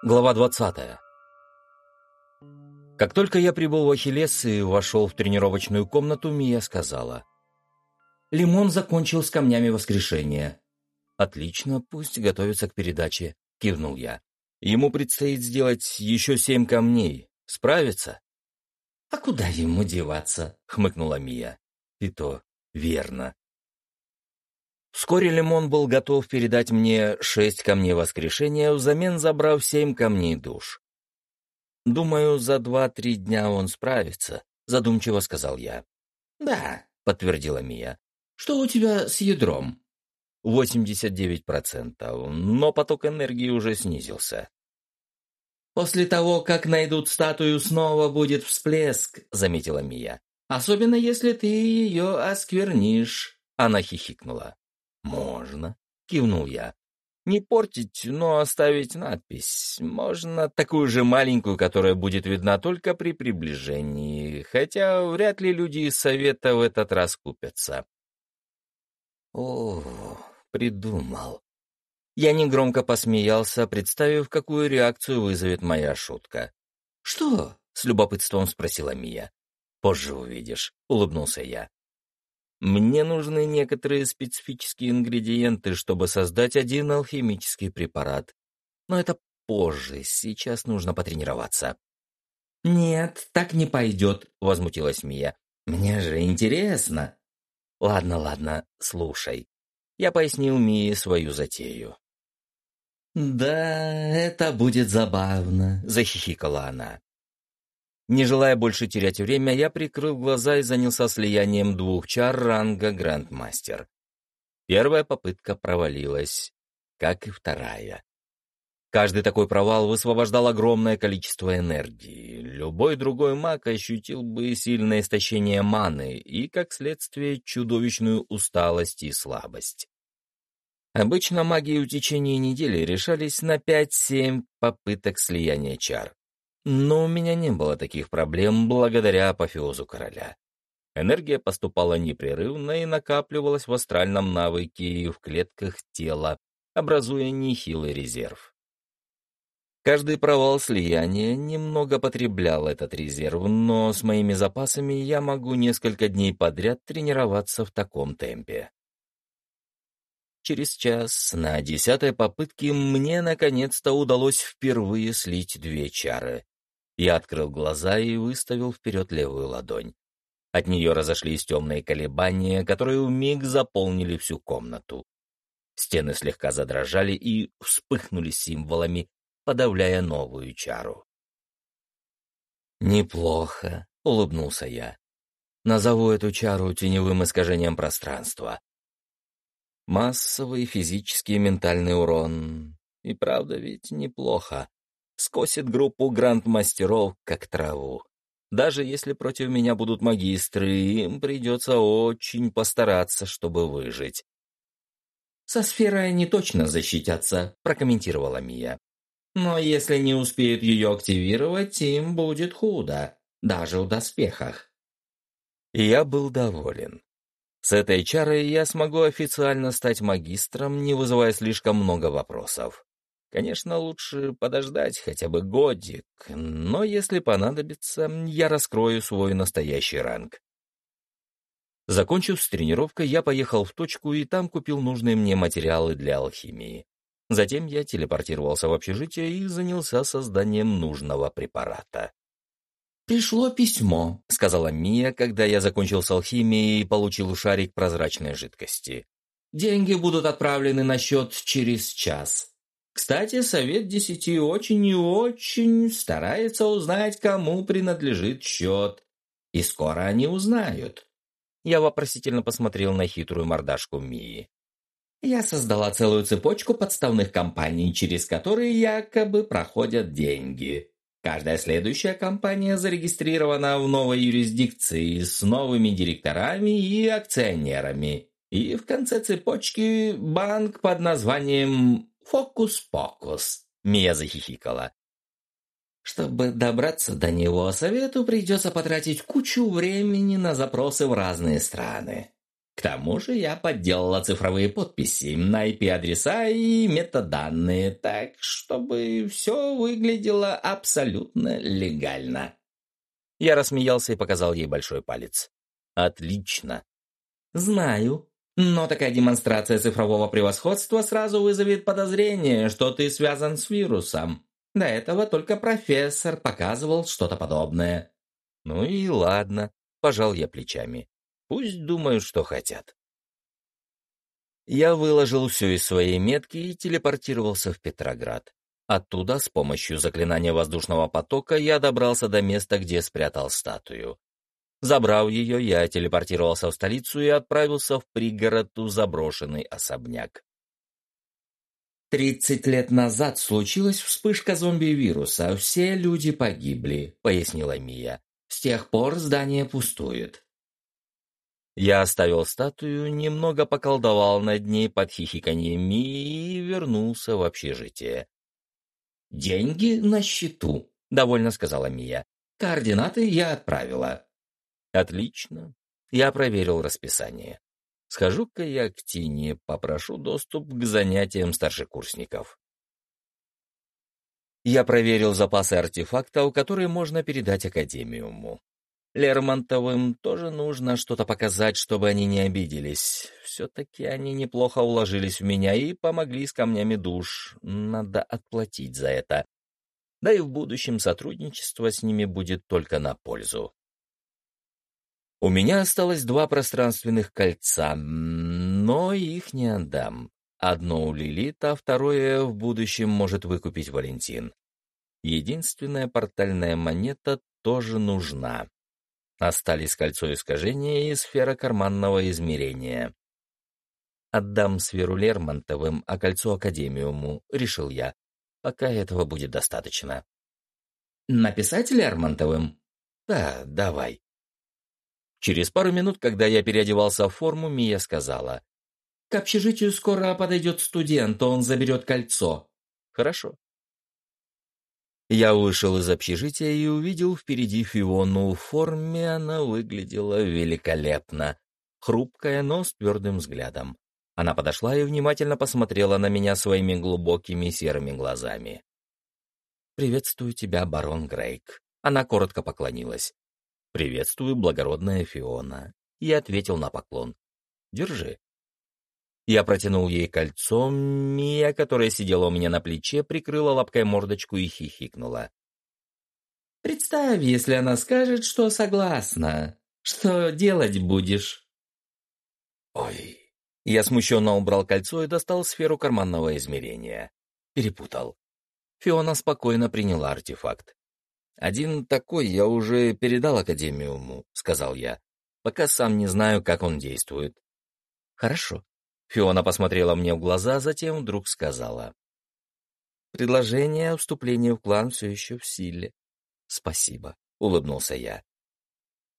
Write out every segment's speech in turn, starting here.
Глава 20. Как только я прибыл в Ахиллес и вошел в тренировочную комнату, Мия сказала. «Лимон закончил с камнями воскрешения». «Отлично, пусть готовится к передаче», — кивнул я. «Ему предстоит сделать еще семь камней. Справится?» «А куда ему деваться?» — хмыкнула Мия. «И то верно. Вскоре Лимон был готов передать мне шесть камней воскрешения, взамен забрав семь камней душ. «Думаю, за два-три дня он справится», — задумчиво сказал я. «Да», — подтвердила Мия. «Что у тебя с ядром?» «89%, но поток энергии уже снизился». «После того, как найдут статую, снова будет всплеск», — заметила Мия. «Особенно, если ты ее осквернишь», — она хихикнула. «Можно», — кивнул я. «Не портить, но оставить надпись. Можно такую же маленькую, которая будет видна только при приближении, хотя вряд ли люди из совета в этот раз купятся». «О, придумал». Я негромко посмеялся, представив, какую реакцию вызовет моя шутка. «Что?» — с любопытством спросила Мия. «Позже увидишь», — улыбнулся я. Мне нужны некоторые специфические ингредиенты, чтобы создать один алхимический препарат. Но это позже, сейчас нужно потренироваться. «Нет, так не пойдет», — возмутилась Мия. «Мне же интересно». «Ладно, ладно, слушай». Я пояснил Мии свою затею. «Да, это будет забавно», — захихикала она. Не желая больше терять время, я прикрыл глаза и занялся слиянием двух чар ранга Грандмастер. Первая попытка провалилась, как и вторая. Каждый такой провал высвобождал огромное количество энергии. Любой другой маг ощутил бы сильное истощение маны и, как следствие, чудовищную усталость и слабость. Обычно магии в течение недели решались на 5-7 попыток слияния чар. Но у меня не было таких проблем благодаря апофеозу короля. Энергия поступала непрерывно и накапливалась в астральном навыке и в клетках тела, образуя нехилый резерв. Каждый провал слияния немного потреблял этот резерв, но с моими запасами я могу несколько дней подряд тренироваться в таком темпе. Через час, на десятой попытке, мне наконец-то удалось впервые слить две чары. Я открыл глаза и выставил вперед левую ладонь. От нее разошлись темные колебания, которые вмиг заполнили всю комнату. Стены слегка задрожали и вспыхнули символами, подавляя новую чару. «Неплохо», — улыбнулся я. «Назову эту чару теневым искажением пространства. Массовый физический и ментальный урон. И правда ведь неплохо скосит группу гранд-мастеров как траву. Даже если против меня будут магистры, им придется очень постараться, чтобы выжить. «Со сферой они точно защитятся», — прокомментировала Мия. «Но если не успеют ее активировать, им будет худо, даже в доспехах». Я был доволен. С этой чарой я смогу официально стать магистром, не вызывая слишком много вопросов. Конечно, лучше подождать хотя бы годик, но если понадобится, я раскрою свой настоящий ранг. Закончив с тренировкой, я поехал в точку и там купил нужные мне материалы для алхимии. Затем я телепортировался в общежитие и занялся созданием нужного препарата. «Пришло письмо», — сказала Мия, когда я закончил с алхимией и получил шарик прозрачной жидкости. «Деньги будут отправлены на счет через час. Кстати, Совет Десяти очень и очень старается узнать, кому принадлежит счет. И скоро они узнают. Я вопросительно посмотрел на хитрую мордашку Мии. Я создала целую цепочку подставных компаний, через которые якобы проходят деньги. Каждая следующая компания зарегистрирована в новой юрисдикции с новыми директорами и акционерами. И в конце цепочки банк под названием Фокус-покус!» Мия захихикала. Чтобы добраться до него, совету придется потратить кучу времени на запросы в разные страны. К тому же я подделала цифровые подписи на IP-адреса и метаданные, так, чтобы все выглядело абсолютно легально. Я рассмеялся и показал ей большой палец. «Отлично!» «Знаю. Но такая демонстрация цифрового превосходства сразу вызовет подозрение, что ты связан с вирусом. До этого только профессор показывал что-то подобное». «Ну и ладно», — пожал я плечами. Пусть думают, что хотят. Я выложил все из своей метки и телепортировался в Петроград. Оттуда, с помощью заклинания воздушного потока, я добрался до места, где спрятал статую. Забрав ее, я телепортировался в столицу и отправился в пригород у заброшенный особняк. «Тридцать лет назад случилась вспышка зомби-вируса, все люди погибли», — пояснила Мия. «С тех пор здание пустует. Я оставил статую, немного поколдовал над ней под хихиканье Мии и вернулся в общежитие. «Деньги на счету», — довольно сказала Мия. «Координаты я отправила». «Отлично». Я проверил расписание. Схожу-ка я к Тине, попрошу доступ к занятиям старшекурсников. Я проверил запасы артефактов, которые можно передать Академиуму. Лермонтовым тоже нужно что-то показать, чтобы они не обиделись. Все-таки они неплохо уложились в меня и помогли с камнями душ. Надо отплатить за это. Да и в будущем сотрудничество с ними будет только на пользу. У меня осталось два пространственных кольца, но их не отдам. Одно у Лилит, а второе в будущем может выкупить Валентин. Единственная портальная монета тоже нужна. Остались кольцо искажения и сфера карманного измерения. «Отдам сферу Лермонтовым, а кольцо Академиуму», — решил я. «Пока этого будет достаточно». «Написать Лермонтовым?» «Да, давай». Через пару минут, когда я переодевался в форму, Мия сказала. «К общежитию скоро подойдет студент, он заберет кольцо». «Хорошо». Я вышел из общежития и увидел впереди Фиону. В форме она выглядела великолепно. Хрупкая, но с твердым взглядом. Она подошла и внимательно посмотрела на меня своими глубокими серыми глазами. «Приветствую тебя, барон Грейк». Она коротко поклонилась. «Приветствую, благородная Фиона». И ответил на поклон. «Держи». Я протянул ей кольцо, Мия, которая сидела у меня на плече, прикрыла лапкой мордочку и хихикнула. «Представь, если она скажет, что согласна. Что делать будешь?» «Ой...» Я смущенно убрал кольцо и достал сферу карманного измерения. Перепутал. Фиона спокойно приняла артефакт. «Один такой я уже передал Академиуму», — сказал я. «Пока сам не знаю, как он действует». «Хорошо», Фиона посмотрела мне в глаза, затем вдруг сказала. «Предложение о вступлении в клан все еще в силе». «Спасибо», — улыбнулся я.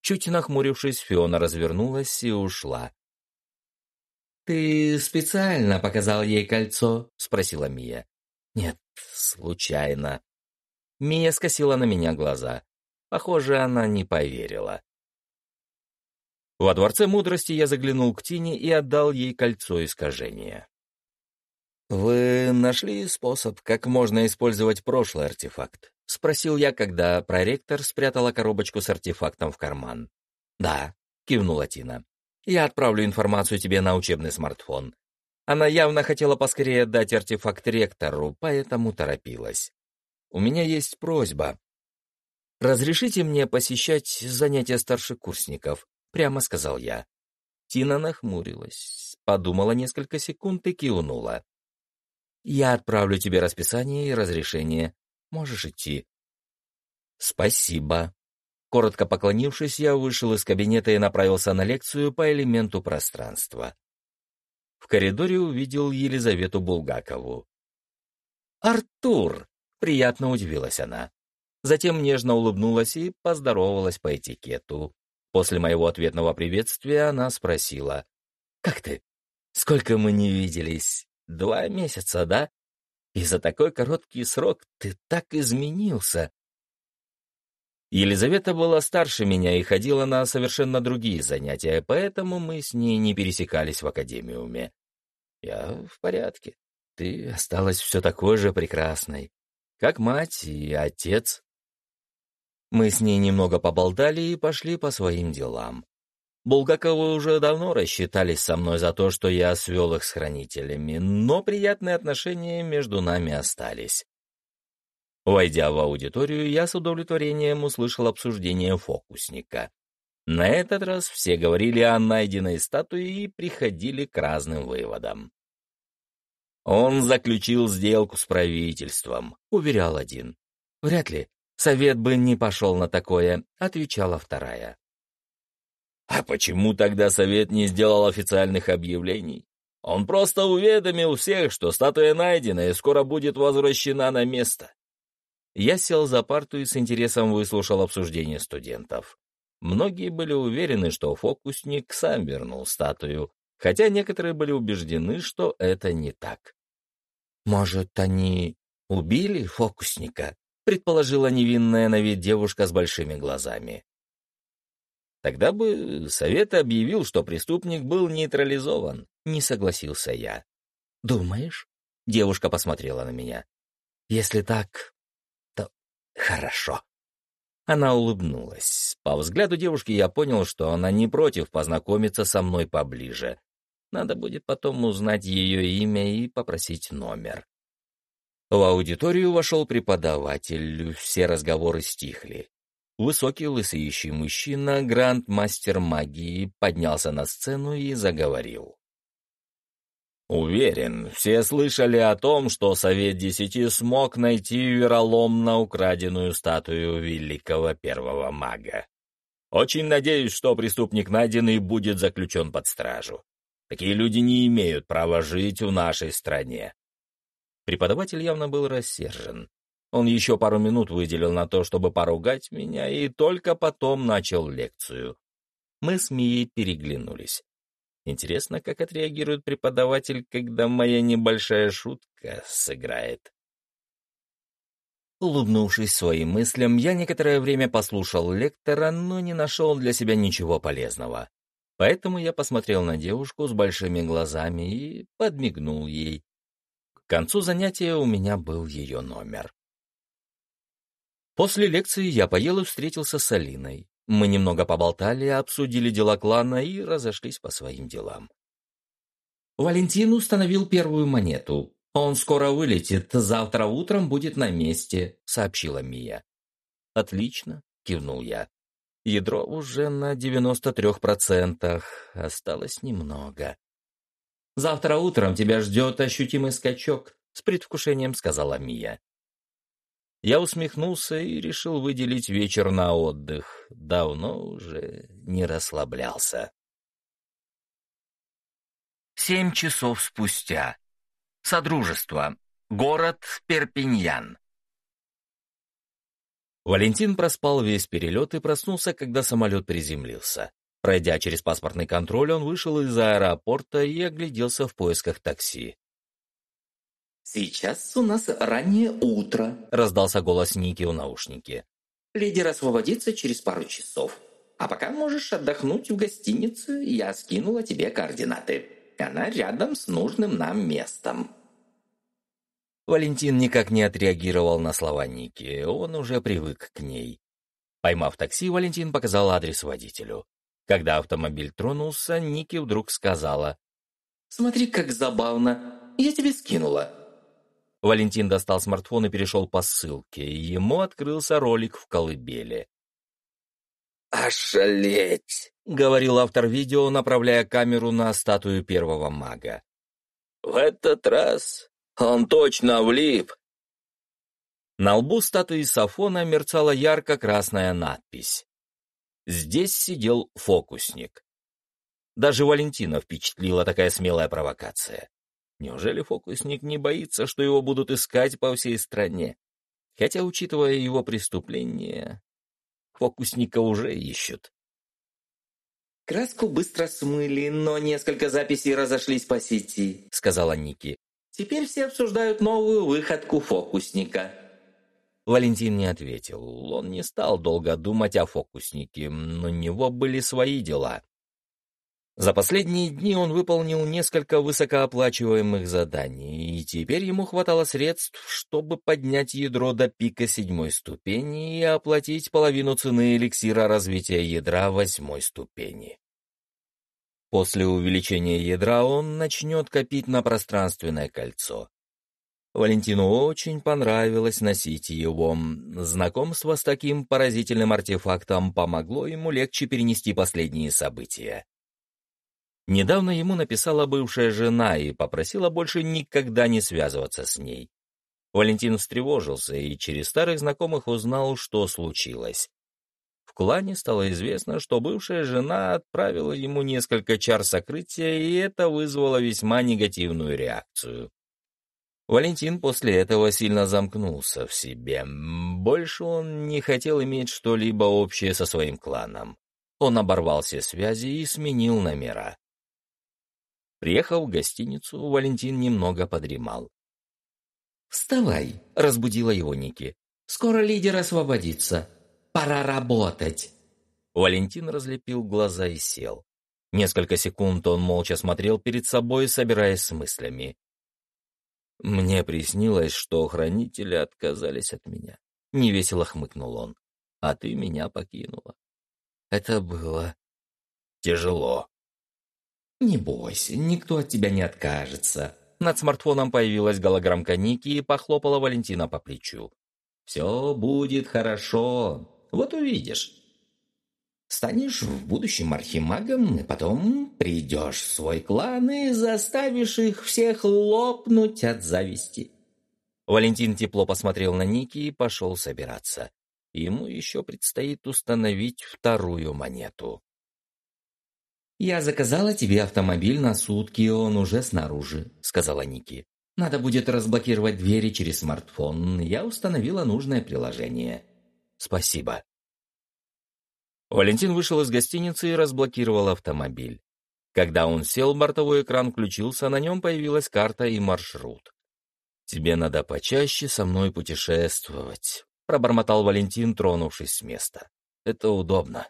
Чуть нахмурившись, Фиона развернулась и ушла. «Ты специально показал ей кольцо?» — спросила Мия. «Нет, случайно». Мия скосила на меня глаза. Похоже, она не поверила. Во Дворце Мудрости я заглянул к Тине и отдал ей кольцо искажения. «Вы нашли способ, как можно использовать прошлый артефакт?» — спросил я, когда проректор спрятала коробочку с артефактом в карман. «Да», — кивнула Тина. «Я отправлю информацию тебе на учебный смартфон». Она явно хотела поскорее отдать артефакт ректору, поэтому торопилась. «У меня есть просьба. Разрешите мне посещать занятия старшекурсников?» прямо сказал я. Тина нахмурилась, подумала несколько секунд и кивнула. «Я отправлю тебе расписание и разрешение. Можешь идти». «Спасибо». Коротко поклонившись, я вышел из кабинета и направился на лекцию по элементу пространства. В коридоре увидел Елизавету Булгакову. «Артур!» — приятно удивилась она. Затем нежно улыбнулась и поздоровалась по этикету. После моего ответного приветствия она спросила. «Как ты? Сколько мы не виделись? Два месяца, да? И за такой короткий срок ты так изменился». Елизавета была старше меня и ходила на совершенно другие занятия, поэтому мы с ней не пересекались в академиуме. Я в порядке. Ты осталась все такой же прекрасной, как мать и отец. Мы с ней немного поболтали и пошли по своим делам. Булгаковы уже давно рассчитались со мной за то, что я свел их с хранителями, но приятные отношения между нами остались. Войдя в аудиторию, я с удовлетворением услышал обсуждение фокусника. На этот раз все говорили о найденной статуе и приходили к разным выводам. «Он заключил сделку с правительством», — уверял один. «Вряд ли. Совет бы не пошел на такое», — отвечала вторая. «А почему тогда Совет не сделал официальных объявлений? Он просто уведомил всех, что статуя найдена и скоро будет возвращена на место. Я сел за парту и с интересом выслушал обсуждение студентов. Многие были уверены, что фокусник сам вернул статую, хотя некоторые были убеждены, что это не так. «Может, они убили фокусника?» — предположила невинная на вид девушка с большими глазами. Тогда бы совет объявил, что преступник был нейтрализован, не согласился я. «Думаешь?» — девушка посмотрела на меня. «Если так, Хорошо. Она улыбнулась. По взгляду девушки я понял, что она не против познакомиться со мной поближе. Надо будет потом узнать ее имя и попросить номер. В аудиторию вошел преподаватель, все разговоры стихли. Высокий лысеющий мужчина, гранд-мастер магии, поднялся на сцену и заговорил. Уверен, все слышали о том, что Совет Десяти смог найти вероломно украденную статую великого первого мага. Очень надеюсь, что преступник найден и будет заключен под стражу. Такие люди не имеют права жить в нашей стране. Преподаватель явно был рассержен. Он еще пару минут выделил на то, чтобы поругать меня, и только потом начал лекцию. Мы с Мией переглянулись. Интересно, как отреагирует преподаватель, когда моя небольшая шутка сыграет. Улыбнувшись своим мыслям, я некоторое время послушал лектора, но не нашел для себя ничего полезного. Поэтому я посмотрел на девушку с большими глазами и подмигнул ей. К концу занятия у меня был ее номер. После лекции я поел и встретился с Алиной. Мы немного поболтали, обсудили дела клана и разошлись по своим делам. Валентин установил первую монету. «Он скоро вылетит, завтра утром будет на месте», — сообщила Мия. «Отлично», — кивнул я. «Ядро уже на девяносто трех процентах, осталось немного». «Завтра утром тебя ждет ощутимый скачок», — с предвкушением сказала Мия. Я усмехнулся и решил выделить вечер на отдых. Давно уже не расслаблялся. Семь часов спустя. Содружество. Город Перпиньян. Валентин проспал весь перелет и проснулся, когда самолет приземлился. Пройдя через паспортный контроль, он вышел из аэропорта и огляделся в поисках такси. «Сейчас у нас раннее утро», — раздался голос Ники у наушники. «Лидер освободится через пару часов. А пока можешь отдохнуть в гостинице, я скинула тебе координаты. Она рядом с нужным нам местом». Валентин никак не отреагировал на слова Ники, он уже привык к ней. Поймав такси, Валентин показал адрес водителю. Когда автомобиль тронулся, Ники вдруг сказала. «Смотри, как забавно. Я тебе скинула. Валентин достал смартфон и перешел по ссылке. Ему открылся ролик в колыбели. «Ошалеть!» — говорил автор видео, направляя камеру на статую первого мага. «В этот раз он точно влип!» На лбу статуи Сафона мерцала ярко-красная надпись. Здесь сидел фокусник. Даже Валентина впечатлила такая смелая провокация. Неужели фокусник не боится, что его будут искать по всей стране? Хотя, учитывая его преступление, фокусника уже ищут. «Краску быстро смыли, но несколько записей разошлись по сети», — сказала Ники. «Теперь все обсуждают новую выходку фокусника». Валентин не ответил. Он не стал долго думать о фокуснике, у него были свои дела. За последние дни он выполнил несколько высокооплачиваемых заданий, и теперь ему хватало средств, чтобы поднять ядро до пика седьмой ступени и оплатить половину цены эликсира развития ядра восьмой ступени. После увеличения ядра он начнет копить на пространственное кольцо. Валентину очень понравилось носить его. Знакомство с таким поразительным артефактом помогло ему легче перенести последние события. Недавно ему написала бывшая жена и попросила больше никогда не связываться с ней. Валентин встревожился и через старых знакомых узнал, что случилось. В клане стало известно, что бывшая жена отправила ему несколько чар сокрытия, и это вызвало весьма негативную реакцию. Валентин после этого сильно замкнулся в себе. Больше он не хотел иметь что-либо общее со своим кланом. Он оборвал все связи и сменил номера. Приехав в гостиницу, Валентин немного подремал. «Вставай!» — разбудила его Ники. «Скоро лидер освободится. Пора работать!» Валентин разлепил глаза и сел. Несколько секунд он молча смотрел перед собой, собираясь с мыслями. «Мне приснилось, что хранители отказались от меня». Невесело хмыкнул он. «А ты меня покинула». Это было тяжело. «Не бойся, никто от тебя не откажется». Над смартфоном появилась голограммка Ники и похлопала Валентина по плечу. «Все будет хорошо. Вот увидишь. Станешь в будущем архимагом, и потом придешь в свой клан и заставишь их всех лопнуть от зависти». Валентин тепло посмотрел на Ники и пошел собираться. Ему еще предстоит установить вторую монету. «Я заказала тебе автомобиль на сутки, он уже снаружи», — сказала Ники. «Надо будет разблокировать двери через смартфон. Я установила нужное приложение». «Спасибо». Валентин вышел из гостиницы и разблокировал автомобиль. Когда он сел, бортовой экран включился, на нем появилась карта и маршрут. «Тебе надо почаще со мной путешествовать», — пробормотал Валентин, тронувшись с места. «Это удобно».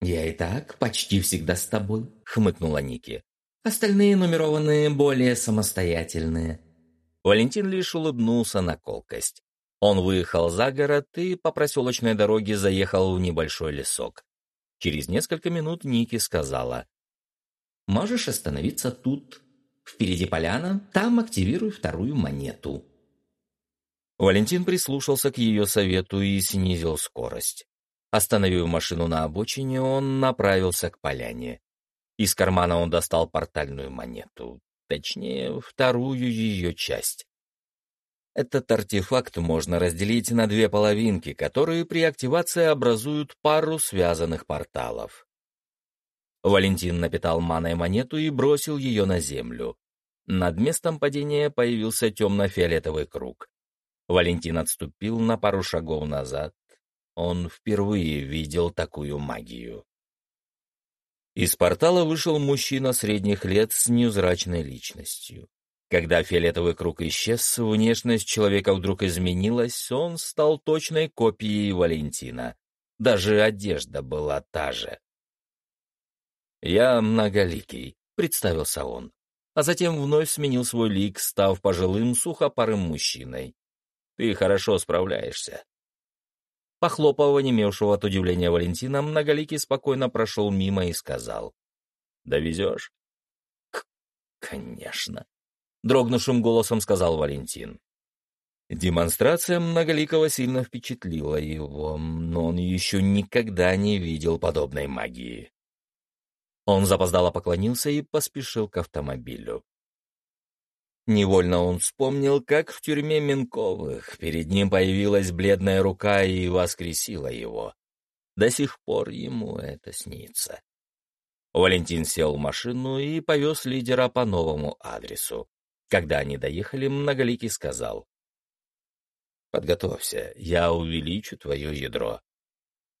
«Я и так почти всегда с тобой», — хмыкнула Ники. «Остальные нумерованные более самостоятельные». Валентин лишь улыбнулся на колкость. Он выехал за город и по проселочной дороге заехал в небольшой лесок. Через несколько минут Ники сказала. «Можешь остановиться тут. Впереди поляна, там активируй вторую монету». Валентин прислушался к ее совету и снизил скорость. Остановив машину на обочине, он направился к поляне. Из кармана он достал портальную монету, точнее, вторую ее часть. Этот артефакт можно разделить на две половинки, которые при активации образуют пару связанных порталов. Валентин напитал маной монету и бросил ее на землю. Над местом падения появился темно-фиолетовый круг. Валентин отступил на пару шагов назад, он впервые видел такую магию. Из портала вышел мужчина средних лет с невзрачной личностью. Когда фиолетовый круг исчез, внешность человека вдруг изменилась, он стал точной копией Валентина. Даже одежда была та же. «Я многоликий», — представился он, а затем вновь сменил свой лик, став пожилым сухопарым мужчиной. «Ты хорошо справляешься. Похлопав онемевшего от удивления Валентина, Многоликий спокойно прошел мимо и сказал. «Довезешь?» «Конечно», — дрогнувшим голосом сказал Валентин. Демонстрация Многоликого сильно впечатлила его, но он еще никогда не видел подобной магии. Он запоздало поклонился и поспешил к автомобилю. Невольно он вспомнил, как в тюрьме Минковых перед ним появилась бледная рука и воскресила его. До сих пор ему это снится. Валентин сел в машину и повез лидера по новому адресу. Когда они доехали, Многоликий сказал. «Подготовься, я увеличу твое ядро».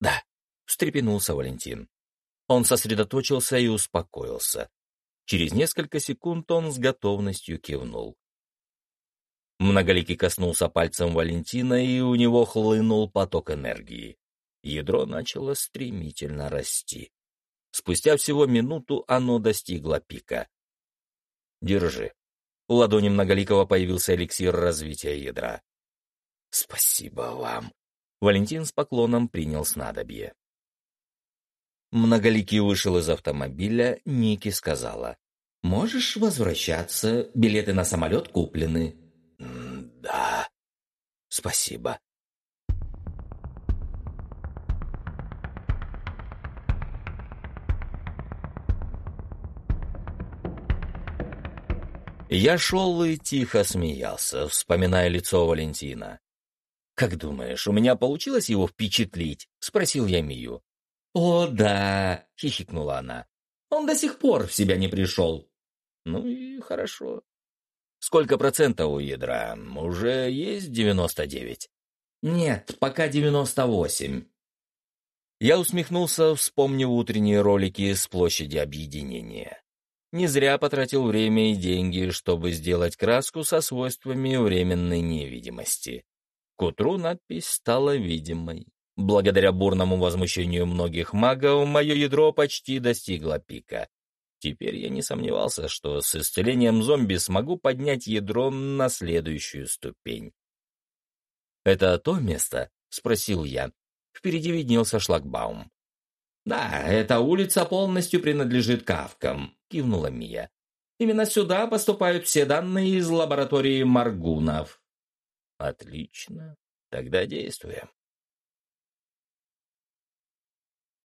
«Да», — встрепенулся Валентин. Он сосредоточился и успокоился. Через несколько секунд он с готовностью кивнул. Многоликий коснулся пальцем Валентина, и у него хлынул поток энергии. Ядро начало стремительно расти. Спустя всего минуту оно достигло пика. «Держи». У ладони Многоликого появился эликсир развития ядра. «Спасибо вам». Валентин с поклоном принял снадобье. Многоликий вышел из автомобиля, Ники сказала. «Можешь возвращаться, билеты на самолет куплены». «Да, спасибо». Я шел и тихо смеялся, вспоминая лицо Валентина. «Как думаешь, у меня получилось его впечатлить?» — спросил я Мию. «О, да!» — хихикнула она. «Он до сих пор в себя не пришел». «Ну и хорошо. Сколько процентов у ядра? Уже есть девяносто девять?» «Нет, пока девяносто восемь». Я усмехнулся, вспомнив утренние ролики с площади объединения. Не зря потратил время и деньги, чтобы сделать краску со свойствами временной невидимости. К утру надпись стала видимой. Благодаря бурному возмущению многих магов, мое ядро почти достигло пика. Теперь я не сомневался, что с исцелением зомби смогу поднять ядро на следующую ступень. «Это то место?» — спросил я. Впереди виднелся шлагбаум. «Да, эта улица полностью принадлежит кавкам», — кивнула Мия. «Именно сюда поступают все данные из лаборатории Маргунов». «Отлично. Тогда действуем».